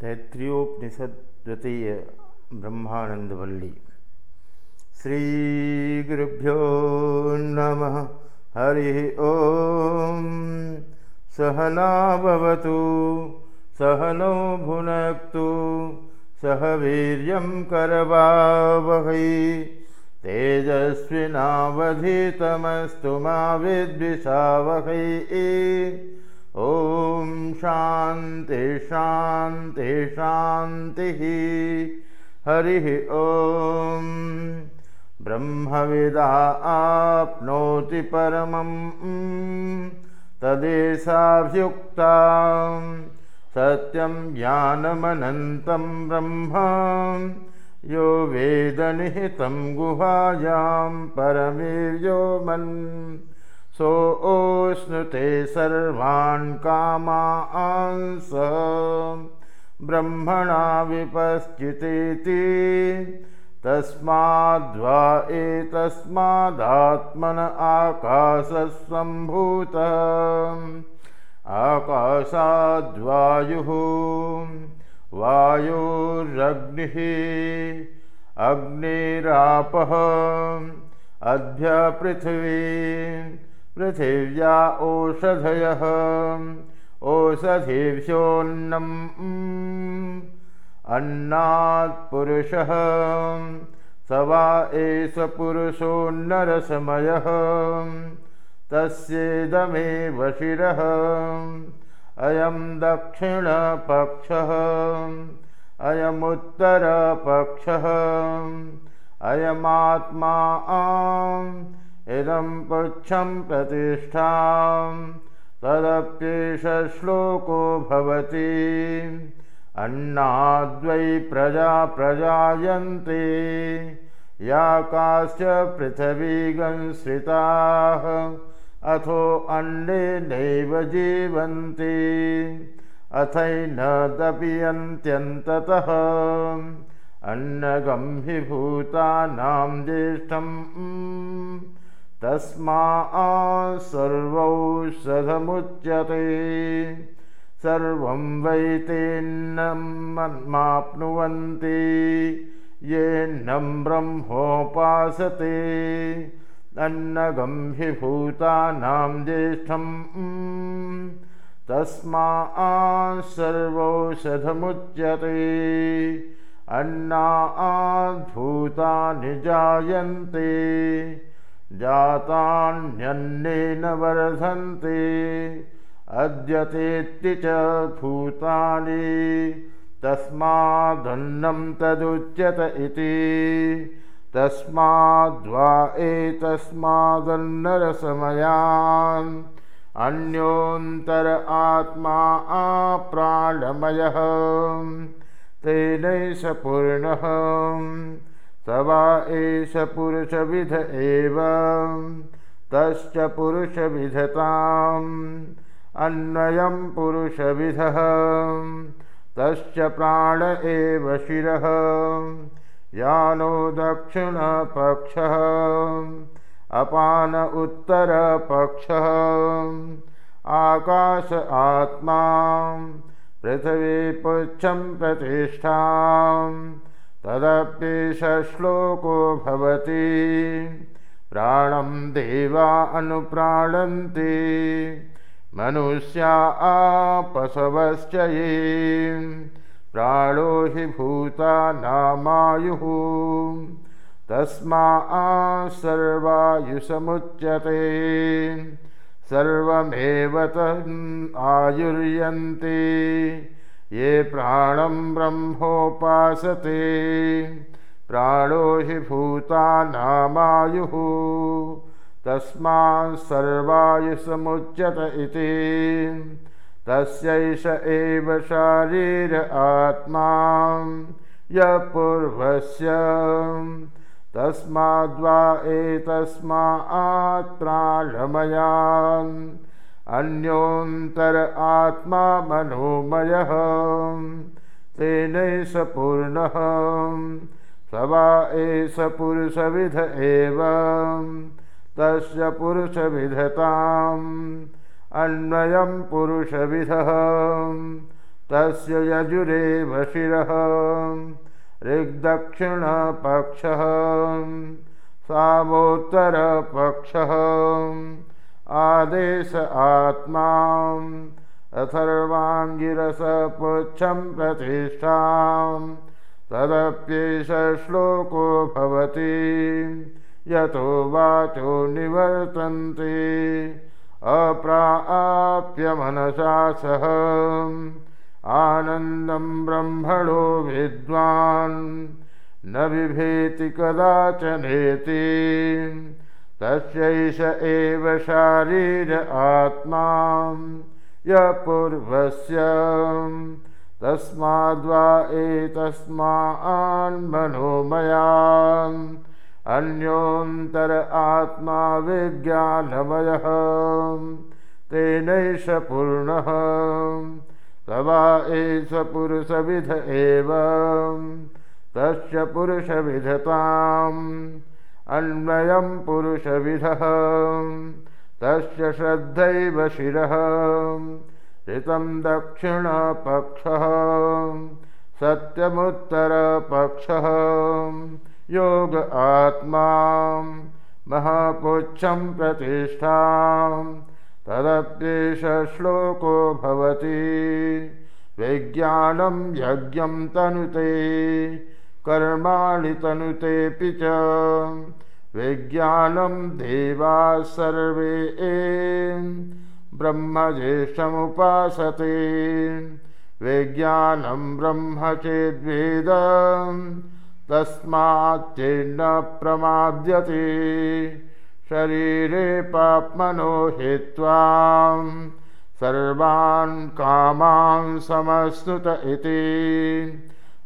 तैत्रीयोपनिषद्वितीय ब्रह्मानन्दवल्ली श्रीगुरुभ्यो नमः हरिः ॐ सहना भवतु सहनो भुनक्तु सह वीर्यं करवावहै तेजस्विनावधितमस्तु मा विद्विषावहै ॐ शान्ति शान्ति शान्तिः। हरिः ॐ। ब्रह्मविदा आप्नोति परमं। तदेशाभ्युक्ता सत्यं ज्ञानमनन्तं ब्रह्म। यो वेदनिहितं गुहायां परमेर्यो मन् सोऽश्नुते सर्वान् कामांस। ब्रह्मणा विपश्चितेति। तस्माद्वा एतस्मादात्मन आकाशसम्भूत आकाशाद्वायुः। वायोरग्निः। अग्निरापः। अद्यपृथिवी पृथिव्या ओषधयः ओषधिभ्योऽन्नम् अन्नात्पुरुषः स वा एष पुरुषोन्नरसमयः। तस्येदमेव शिरः। अयं दक्षिणपक्षः। अयमुत्तरपक्षः। अयमात्मा इदं पुच्छं प्रतिष्ठां तदप्येष श्लोको भवति। अन्नाद्वै प्रजा प्रजायन्ते या काश्च पृथिवीगंश्रिताः अथो अन्नेनैव जीवन्ति। अथैन दपियन्त्यन्ततः अन्नगं हि भूतानां ज्येष्ठम् तस्मा सर्वौषधमुच्यते सर्वं वैतेन्नमाप्नुवन्ति येन्नं ब्रह्मोपासते। अन्नगं हि भूतानां ज्येष्ठम्। तस्मा सर्वौषधमुच्यते अन्नाद्भूतानि जायन्ते जातान्यन्नेन वर्धन्ते अद्यतेत्ति च भूतानि तस्मादन्नं तदुच्यत इति तस्माद्वा एतस्मादन्नरसमयान् अन्योन्तर आत्मा आप्राणमयः तेनैष पूर्णः स वा एष पुरुषविध एव तश्च पुरुषविधताम्। अन्वयं पुरुषविधः तश्च प्राण एव शिरः। यानो दक्षिणपक्षः अपान उत्तरपक्षः आकाश आत्मा पृथिवी पुच्छं प्रतिष्ठां तदप्येष श्लोको भवति। प्राणं देवा अनुप्राणन्ति। मनुष्या आपशवश्च ये। प्राणो हि भूतानामायुः तस्मा सर्वायुषमुच्यते सर्वमेव आयुर्यन्ते ये प्राणं ब्रह्मोपासते। प्राणो हि भूतानामायुः। तस्मात् सर्वायुषमुच्यत इति। तस्यैष एव शारीर आत्मा। यः पूर्वस्य तस्माद्वा एतस्मात्प्राणमयान् अन्योन्तर आत्मा मनोमयः। तेनैष पूर्णः। स वा एष पुरुषविध एव। तस्य पुरुषविधताम् अन्वयं पुरुषविधः। तस्य यजुरेव शिरः। ऋग्दक्षिणपक्षः। सामोत्तरपक्षः आदेश आत्मा अथर्वाङ्गिरसपुच्छं प्रतिष्ठां। तदप्येष श्लोको भवति यतो वाचो निवर्तन्ते अप्राप्य मनसा सह। आनन्दं ब्रह्मणो विद्वान् न बिभेति कदाचनेति तस्यैष एव शारीर आत्मा य पूर्वस्य तस्माद्वा एतस्मान्मनोमयाम् अन्योन्तर आत्मा विज्ञानमयः। तेनैष पूर्णः। तवा एष पुरुषविध एव। तस्य पुरुषविधताम् अन्वयं पुरुषविधः। तस्य श्रद्धैव शिरः। ऋतं दक्षिणपक्षः। सत्यमुत्तरपक्षः। योग आत्मा। महापुच्छं प्रतिष्ठां। तदप्येष श्लोको भवति। विज्ञानं यज्ञं तनुते कर्माणि तनुतेऽपि च विज्ञानं देवाः सर्वे ब्रह्मज्येष्ठमुपासते विज्ञानं ब्रह्म चेद्वेद तस्माच्चेन्न प्रमाद्यते शरीरे पाप्मनो हित्वा सर्वान् कामान् समश्नुत इति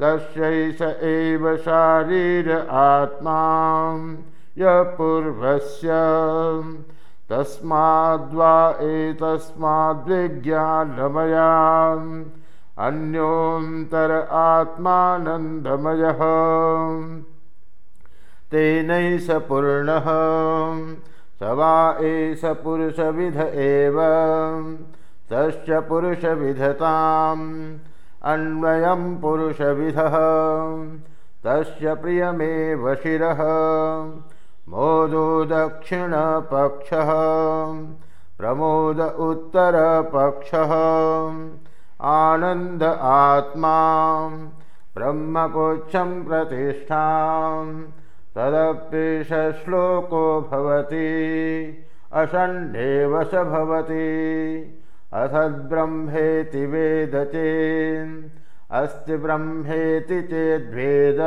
तस्यैष एव शारीर आत्मा य पूर्वस्य तस्माद्वा एतस्माद्विज्ञानमया अन्योन्तर आत्मानन्दमयः तेनैष पूर्णः। स वा एष पुरुषविध एव। तस्य पुरुषविधताम् अन्वयं पुरुषविधः। तस्य प्रियमेव शिरः। मोदो दक्षिणपक्षः। प्रमोद उत्तरपक्षः। आनन्द आत्मा। ब्रह्मपुच्छं प्रतिष्ठां तदप्येष श्लोको भवति। अषण्ढेव स भवति अथद्ब्रह्मेति वेद चेन् अस्ति ब्रह्मेति चेद्वेद।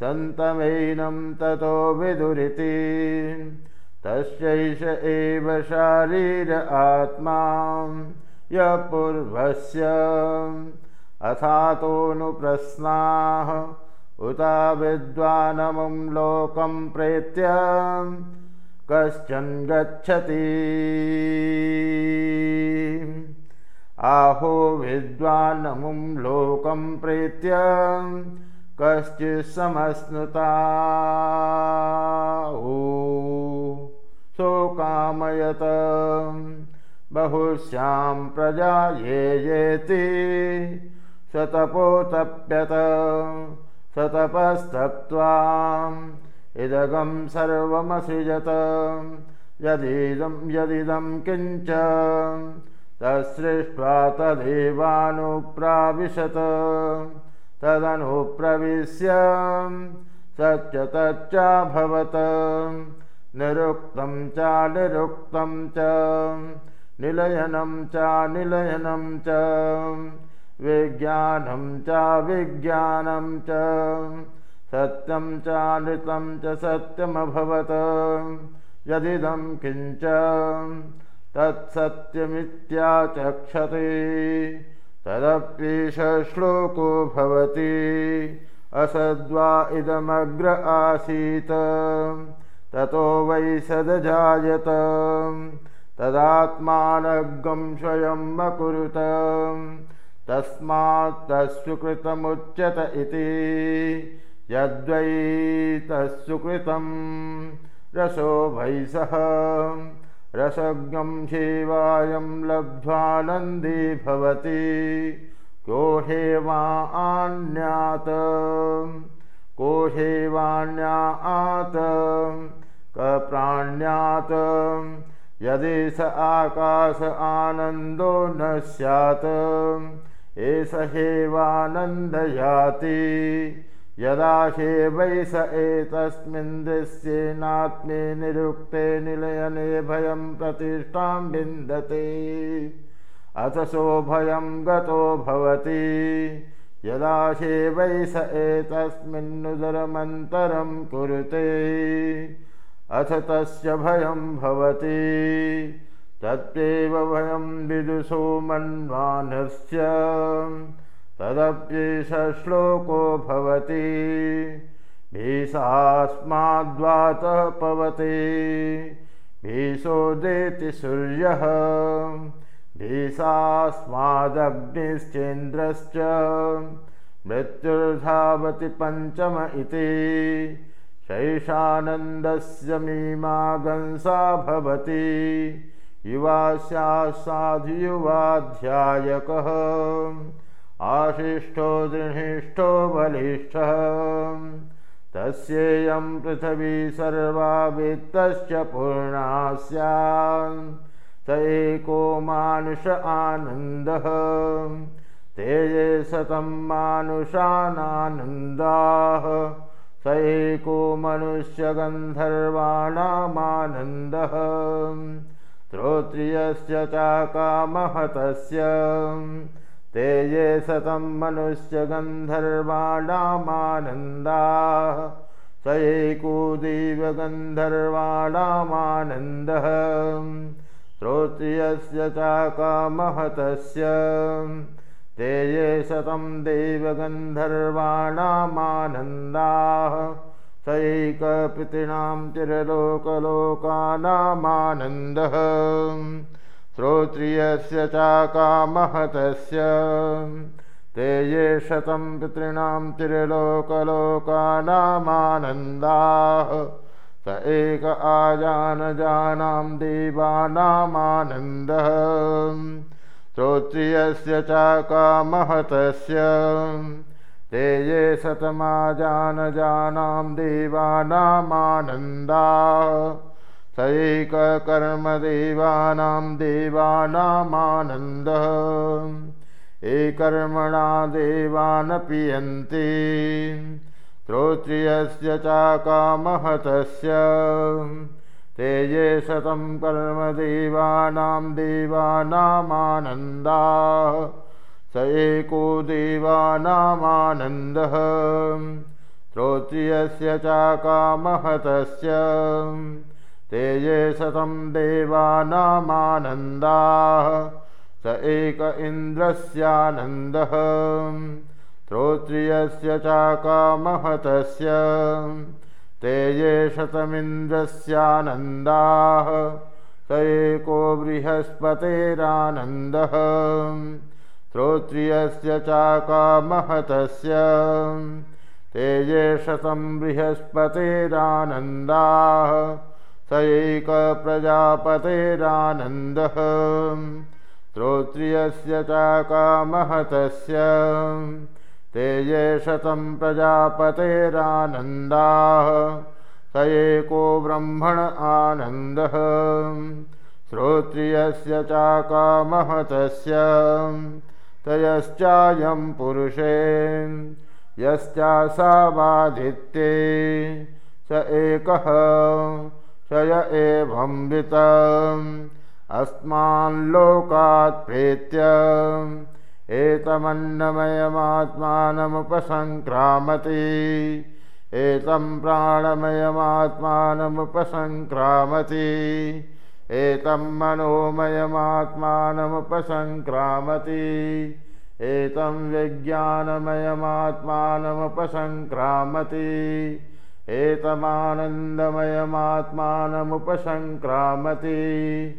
सन्तमैनं ततो विदुरिति। तस्यैष एव शारीर आत्मा य पूर्वस्य अथातोऽनुप्रश्नाः उता विद्वानमुं लोकं प्रेत्य कश्चन गच्छति। आहो विद्वानमुं लोकं प्रेत्य कश्चित् समश्नुता शोकामयत बहुश्यां प्रजा ये येति सतपोतप्यत सतपस्तप्त्वाम् इदगं सर्वमसृजत। यदिदं यदिदं किञ्च। तत्सृष्ट्वा तदेवानुप्राविशत। तदनुप्रविश्य सच्च तच्चाभवत् निरुक्तं चानिरुक्तं च। निलयनं चानिलयनं च। विज्ञानं चाविज्ञानं च सत्यं चानृतं च सत्यमभवत्। यदिदं किञ्च तत्सत्यमित्याचक्षते तदप्येष श्लोको भवति। असद्वा इदमग्र आसीत्। ततो वै सदजायत। तदात्मानगं स्वयम् अकुरुत तस्मात् तत्सुकृतमुच्यत इति यद्वै तत्सुकृतं रसो भैसः रसज्ञं शिवायं लब्ध्वानन्दी भवति। को हेवान्यात् को हेवान्यात् कप्राण्यात् यदि स आकाश आनन्दो न स्यात् एष हेवानन्दयाति यदा वै स एतस्मिन् दृश्येनात्मे निरुक्ते निलयने भयं प्रतिष्ठां विन्दते। अथ सोभयं गतो भवति। यदा वै स एतस्मिन्नुदरमन्तरं कुरुते। अथ तस्य भयं भवति। तत्त्वेव भयं विदुषो मन्वानस्य तदप्येष श्लोको भवति। भीषास्माद्वातः पवते। भीषोदेति सूर्यः। भीषास्मादग्निश्चेन्द्रश्च। मृत्युर्धावति पञ्चम इति। शैषानन्दस्य मीमागंसा भवति। युवा स्यात्साधुयुवाध्यायकः आशिष्ठो दृढिष्ठो बलिष्ठः। तस्येयं पृथिवी सर्वा वित्तश्च पूर्णा स्यात् स एको मानुष आनन्दः। ते ये शतं मानुषानानन्दाः। स एको मनुष्यगन्धर्वाणामानन्दः श्रोत्रियस्य चाकामहतस्य ते ये शतं मनुष्यगन्धर्वाणामानन्दाः। स एको देवगन्धर्वाणामानन्दः श्रोत्रियस्य चाकामहतस्य। ते ये शतं देवगन्धर्वाणामानन्दाः। स एकपितॄणां चिरलोकलोकानामानन्दः श्रोत्रियस्य चाकामहतस्य। ते ये शतं पितॄणां चिरलोकलोकानामानन्दाः स एक आजानजानां देवानामानन्दः। श्रोत्रियस्य चाकामहतस्य। ते ये शतमाजानजानां देवानामानन्दाः स एककर्मदेवानां देवानामानन्दः एकर्मणा देवानपियन्ति। श्रोत्रियस्य चाकामहतस्य ते ये शतं कर्मदेवानां देवानामानन्दाः। स एको देवानामानन्दः। श्रोत्रियस्य चाकामहतस्य ते ये शतं देवानामानन्दाः स एक इन्द्रस्यानन्दः। श्रोत्रियस्य चाकामहतस्य ते ये शतमिन्द्रस्यानन्दाः स एको बृहस्पतेरानन्दः। श्रोत्रियस्य चाकामहतस्य ते ये शतं बृहस्पतेरानन्दाः स एकप्रजापतेरानन्दः श्रोत्रियस्य चाकामहतस्य। ते ये शतं प्रजापतेरानन्दाः स एको ब्रह्मण आनन्दः। श्रोत्रियस्य चाकामहतस्य तयश्चायं पुरुषे यश्चासावादित्ये स एकः य एवंवितम् अस्माल्लोकात् प्रेत्य एतमन्नमयमात्मानमुपसङ्क्रामति एतं प्राणमयमात्मानमुपसङ्क्रामति एतं मनोमयमात्मानमुपसङ्क्रामति एतं विज्ञानमयमात्मानमुपसङ्क्रामति एतमानन्दमयमात्मानमुपसङ्क्रामति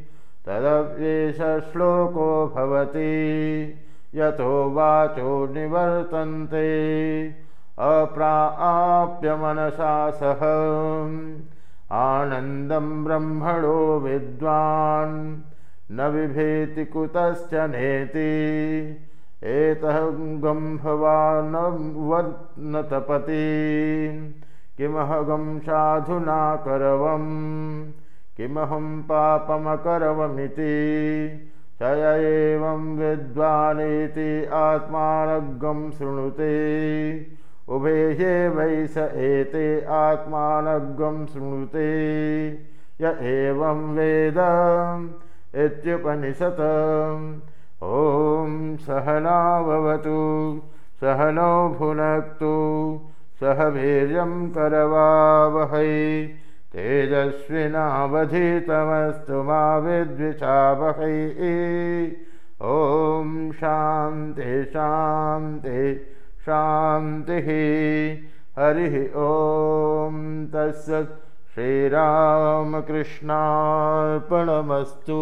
तदव्येष श्लोको भवति। यतो वाचो निवर्तन्ते अप्राप्य मनसा सह। आनन्दं ब्रह्मणो विद्वान् न बिभेति कुतश्च नेति। एतः गम्भवान् न तपति किमहगं साधुना करवम् किमहं पापमकरवमिति। स एवं विद्वानीति आत्मानगं शृणुते। उभे ये वै स एते आत्मानगं शृणुते। य एवं वेद इत्युपनिषत्। ॐ सहनावतु सहनौ भुनक्तु सह वीर्यं करवावहै। तेजस्विनावधितमस्तु मा विद्विषावहै। ॐ शान्ति शान्ति शान्तिः। हरिः ॐ तस्य श्रीरामकृष्णार्पणमस्तु